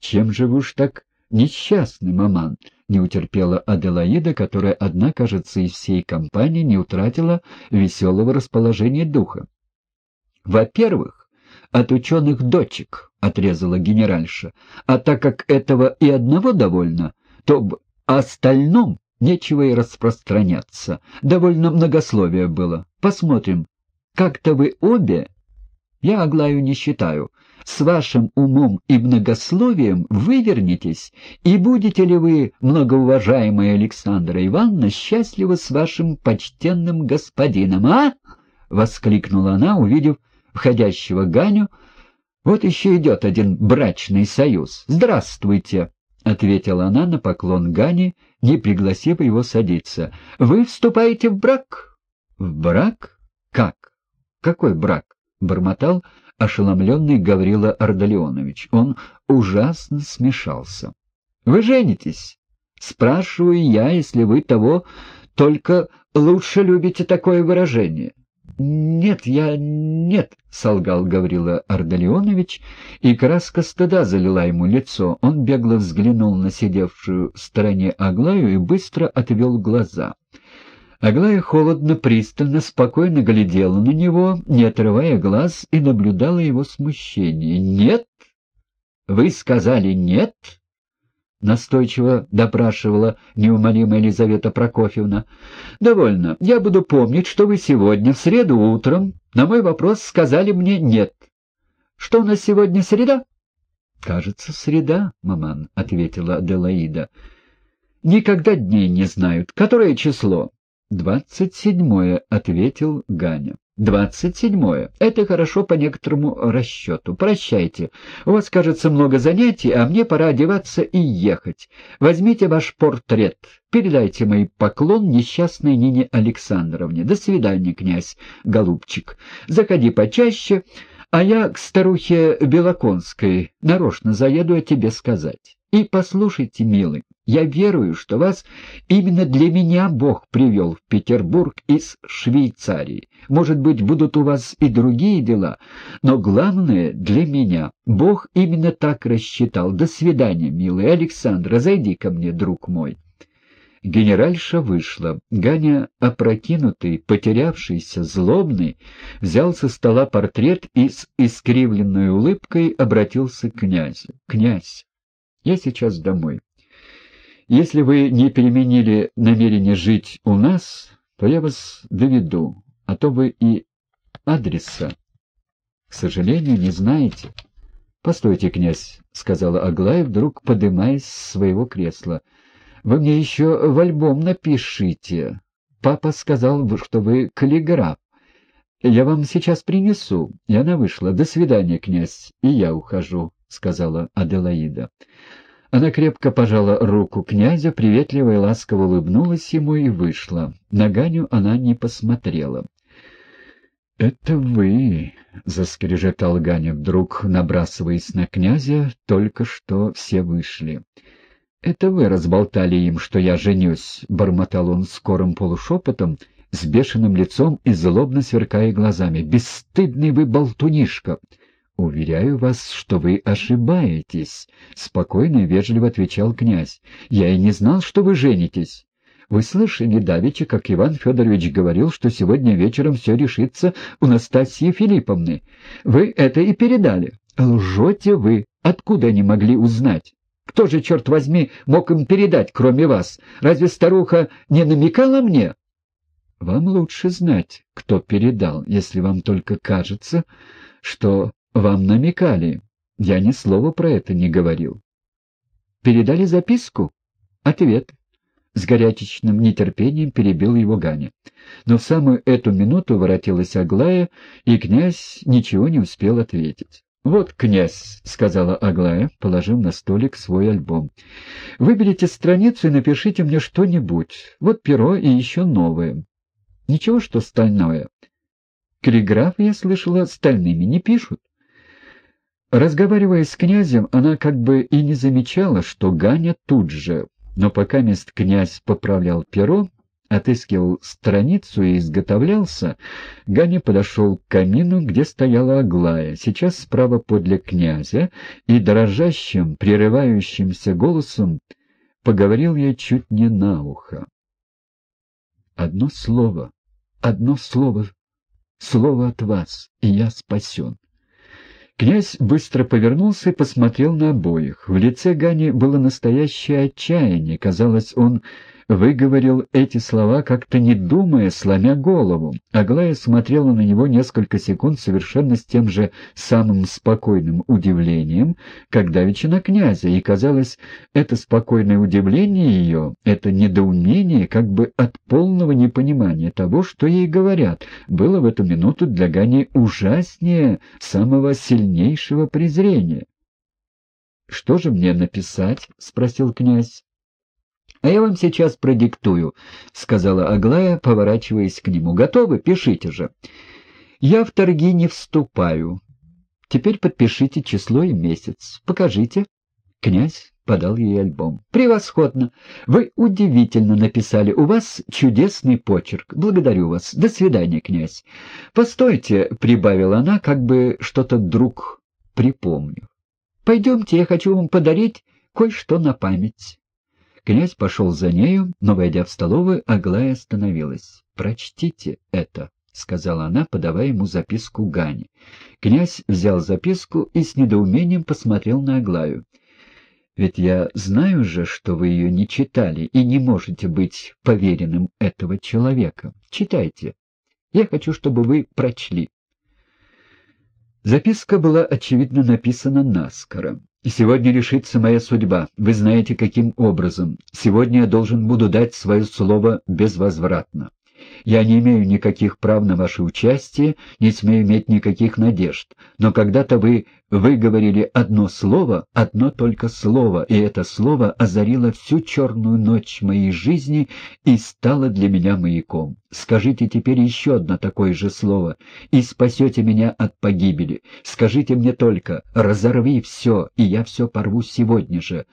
Чем же вы уж так несчастный, маман?» — не утерпела Аделаида, которая одна, кажется, из всей компании не утратила веселого расположения духа. «Во-первых, от ученых дочек», — отрезала генеральша, «а так как этого и одного довольно, то об остальном нечего и распространяться. Довольно многословия было. Посмотрим, как-то вы обе, я Аглаю не считаю, с вашим умом и многословием вывернетесь, и будете ли вы, многоуважаемая Александра Ивановна, счастливы с вашим почтенным господином, а? — воскликнула она, увидев входящего Ганю. — Вот еще идет один брачный союз. Здравствуйте! — ответила она на поклон Гани, не пригласив его садиться. — Вы вступаете в брак? — В брак? Как? Какой брак? — бормотал ошеломленный Гаврила Ардалионович. Он ужасно смешался. — Вы женитесь? Спрашиваю я, если вы того только лучше любите такое выражение. — Нет, я нет, — солгал Гаврила Ардалионович, и краска стыда залила ему лицо. Он бегло взглянул на сидевшую в стороне Аглаю и быстро отвел глаза. Аглая холодно, пристально, спокойно глядела на него, не отрывая глаз, и наблюдала его смущение. «Нет? Вы сказали нет?» — настойчиво допрашивала неумолимая Елизавета Прокофьевна. «Довольно. Я буду помнить, что вы сегодня, в среду утром, на мой вопрос сказали мне «нет». Что у нас сегодня, среда?» «Кажется, среда, маман», — ответила Аделаида. «Никогда дней не знают. Которое число?» «Двадцать седьмое», — ответил Ганя. «Двадцать седьмое. Это хорошо по некоторому расчету. Прощайте. У вас, кажется, много занятий, а мне пора одеваться и ехать. Возьмите ваш портрет. Передайте мой поклон несчастной Нине Александровне. До свидания, князь, голубчик. Заходи почаще, а я к старухе Белоконской нарочно заеду о тебе сказать». И послушайте, милый, я верую, что вас именно для меня Бог привел в Петербург из Швейцарии. Может быть, будут у вас и другие дела, но главное для меня. Бог именно так рассчитал. До свидания, милый Александр, зайди ко мне, друг мой. Генеральша вышла. Ганя, опрокинутый, потерявшийся, злобный, взял со стола портрет и с искривленной улыбкой обратился к князю. «Князь, я сейчас домой. Если вы не переменили намерение жить у нас, то я вас доведу, а то вы и адреса, к сожалению, не знаете. — Постойте, князь, — сказала Аглая, вдруг подымаясь с своего кресла. — Вы мне еще в альбом напишите. Папа сказал, что вы каллиграф. Я вам сейчас принесу. И она вышла. До свидания, князь, и я ухожу. — сказала Аделаида. Она крепко пожала руку князя, приветливо и ласково улыбнулась ему и вышла. На Ганю она не посмотрела. — Это вы, — заскрежетал Ганя вдруг, набрасываясь на князя, только что все вышли. — Это вы разболтали им, что я женюсь, — бормотал он скорым полушепотом, с бешеным лицом и злобно сверкая глазами. — Бесстыдный вы болтунишка! «Уверяю вас, что вы ошибаетесь», — спокойно и вежливо отвечал князь. «Я и не знал, что вы женитесь. Вы слышали давеча, как Иван Федорович говорил, что сегодня вечером все решится у Настасьи Филипповны. Вы это и передали. Лжете вы. Откуда они могли узнать? Кто же, черт возьми, мог им передать, кроме вас? Разве старуха не намекала мне?» «Вам лучше знать, кто передал, если вам только кажется, что вам намекали. Я ни слова про это не говорил. Передали записку? Ответ. С горячечным нетерпением перебил его Ганя. Но в самую эту минуту воротилась Аглая, и князь ничего не успел ответить. «Вот, князь», — сказала Аглая, положив на столик свой альбом. «Выберите страницу и напишите мне что-нибудь. Вот перо и еще новое. Ничего, что стальное. Каллиграфы, я слышала, стальными не пишут». Разговаривая с князем, она как бы и не замечала, что Ганя тут же, но пока мест князь поправлял перо, отыскивал страницу и изготовлялся, Ганя подошел к камину, где стояла Аглая, сейчас справа подле князя, и дрожащим, прерывающимся голосом поговорил ей чуть не на ухо. «Одно слово, одно слово, слово от вас, и я спасен». Князь быстро повернулся и посмотрел на обоих. В лице Гани было настоящее отчаяние. Казалось, он выговорил эти слова, как-то не думая, сломя голову. Аглая смотрела на него несколько секунд совершенно с тем же самым спокойным удивлением, как давеча на князя, и, казалось, это спокойное удивление ее, это недоумение, как бы от полного непонимания того, что ей говорят, было в эту минуту для Гани ужаснее самого сильнейшего презрения. «Что же мне написать?» — спросил князь. — А я вам сейчас продиктую, — сказала Аглая, поворачиваясь к нему. — Готовы? Пишите же. — Я в торги не вступаю. Теперь подпишите число и месяц. Покажите. Князь подал ей альбом. «Превосходно! Вы удивительно написали. У вас чудесный почерк. Благодарю вас. До свидания, князь. Постойте», — прибавила она, как бы что-то вдруг припомнив. «Пойдемте, я хочу вам подарить кое-что на память». Князь пошел за нею, но, войдя в столовую, Аглая остановилась. «Прочтите это», — сказала она, подавая ему записку Гане. Князь взял записку и с недоумением посмотрел на Аглаю. «Ведь я знаю же, что вы ее не читали и не можете быть поверенным этого человека. Читайте. Я хочу, чтобы вы прочли». Записка была, очевидно, написана наскоро. Сегодня решится моя судьба. Вы знаете, каким образом. Сегодня я должен буду дать свое слово безвозвратно. Я не имею никаких прав на ваше участие, не смею иметь никаких надежд. Но когда-то вы выговорили одно слово, одно только слово, и это слово озарило всю черную ночь моей жизни и стало для меня маяком. Скажите теперь еще одно такое же слово, и спасете меня от погибели. Скажите мне только, разорви все, и я все порву сегодня же.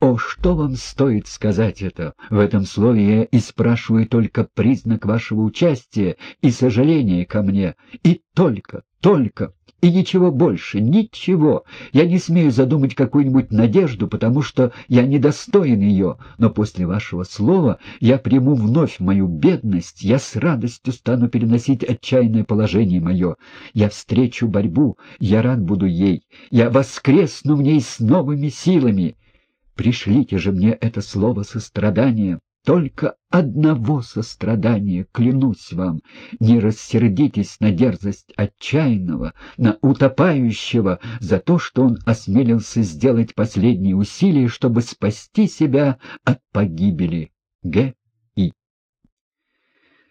О, что вам стоит сказать это? В этом слове я и спрашиваю только признак вашего участия и сожаления ко мне. И только, только, и ничего больше, ничего. Я не смею задумать какую-нибудь надежду, потому что я недостоин ее, но после вашего слова я приму вновь мою бедность, я с радостью стану переносить отчаянное положение мое. Я встречу борьбу, я рад буду ей, я воскресну в ней с новыми силами. Пришлите же мне это слово сострадания, только одного сострадания, клянусь вам, не рассердитесь на дерзость отчаянного, на утопающего за то, что он осмелился сделать последние усилия, чтобы спасти себя от погибели. Г. И.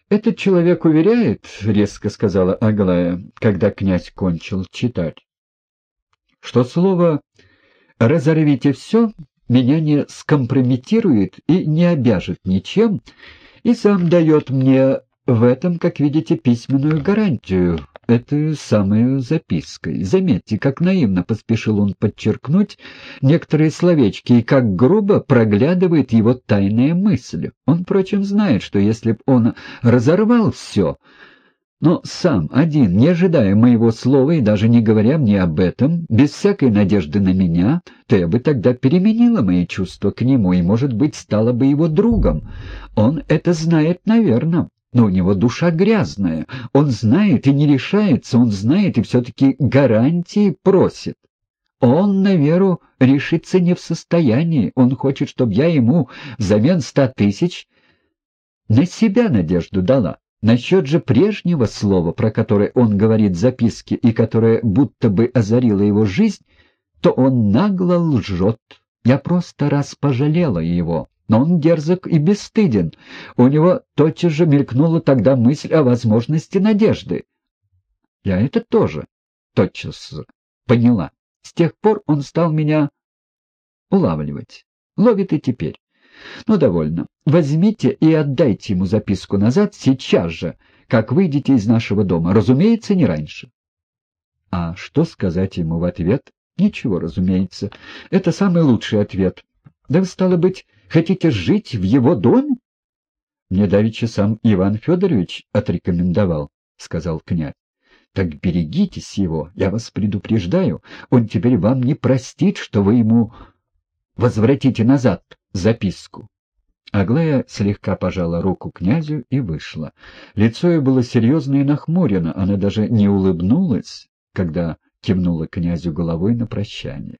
«Этот человек уверяет, — резко сказала Аглая, когда князь кончил читать, — что слово «разорвите все» меня не скомпрометирует и не обяжет ничем, и сам дает мне в этом, как видите, письменную гарантию, этой самой запиской. Заметьте, как наивно поспешил он подчеркнуть некоторые словечки, и как грубо проглядывает его тайная мысль. Он, впрочем, знает, что если б он разорвал все, но сам, один, не ожидая моего слова и даже не говоря мне об этом, без всякой надежды на меня, то я бы тогда переменила мои чувства к нему и, может быть, стала бы его другом. Он это знает, наверное. Но у него душа грязная. Он знает и не решается, он знает и все-таки гарантии просит. Он, на веру, решиться не в состоянии. Он хочет, чтобы я ему взамен ста тысяч на себя надежду дала. Насчет же прежнего слова, про которое он говорит в записке и которое будто бы озарило его жизнь, то он нагло лжет. Я просто раз пожалела его, но он дерзок и бесстыден. У него тотчас же мелькнула тогда мысль о возможности надежды. Я это тоже тотчас поняла. С тех пор он стал меня улавливать. Ловит и теперь. Ну, довольно. Возьмите и отдайте ему записку назад сейчас же, как выйдете из нашего дома. Разумеется, не раньше. А что сказать ему в ответ? Ничего, разумеется. Это самый лучший ответ. Да вы, стало быть, хотите жить в его доме? Мне давеча сам Иван Федорович отрекомендовал, — сказал князь. Так берегитесь его, я вас предупреждаю. Он теперь вам не простит, что вы ему возвратите назад записку. Аглая слегка пожала руку князю и вышла. Лицо ее было серьезно и нахмурено, она даже не улыбнулась, когда кивнула князю головой на прощание.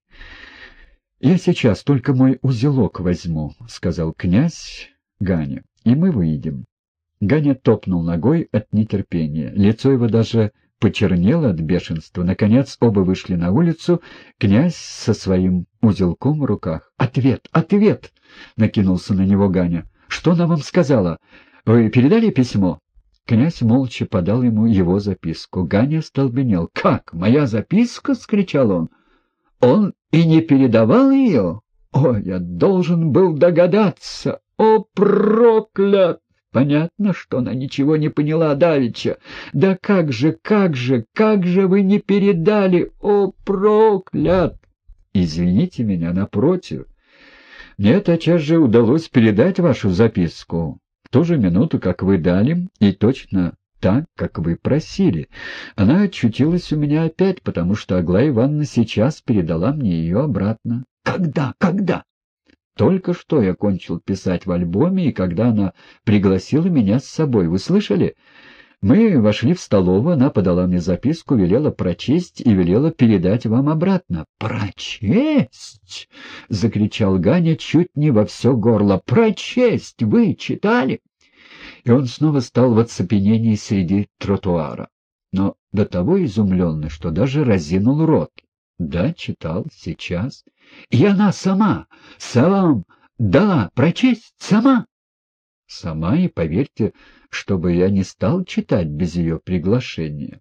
— Я сейчас только мой узелок возьму, — сказал князь Ганя, — и мы выйдем. Ганя топнул ногой от нетерпения. Лицо его даже почернело от бешенства. Наконец оба вышли на улицу, князь со своим узелком в руках. «Ответ! Ответ!» — накинулся на него Ганя. «Что она вам сказала? Вы передали письмо?» Князь молча подал ему его записку. Ганя столбенел. «Как? Моя записка?» — скричал он. «Он и не передавал ее? О, я должен был догадаться! О, проклят!» Понятно, что она ничего не поняла давеча. Да как же, как же, как же вы не передали, о, проклят! Извините меня, напротив. Мне тотчас же удалось передать вашу записку в ту же минуту, как вы дали, и точно так, как вы просили. Она очутилась у меня опять, потому что Аглая Ивановна сейчас передала мне ее обратно. Когда? Когда? Только что я кончил писать в альбоме, и когда она пригласила меня с собой, вы слышали? Мы вошли в столовую, она подала мне записку, велела прочесть и велела передать вам обратно. «Прочесть!» — закричал Ганя чуть не во все горло. «Прочесть! Вы читали?» И он снова стал в оцепенении среди тротуара, но до того изумленный, что даже разинул рот. Да, читал, сейчас. И она сама, сам, да, прочесть сама. Сама, и поверьте, чтобы я не стал читать без ее приглашения.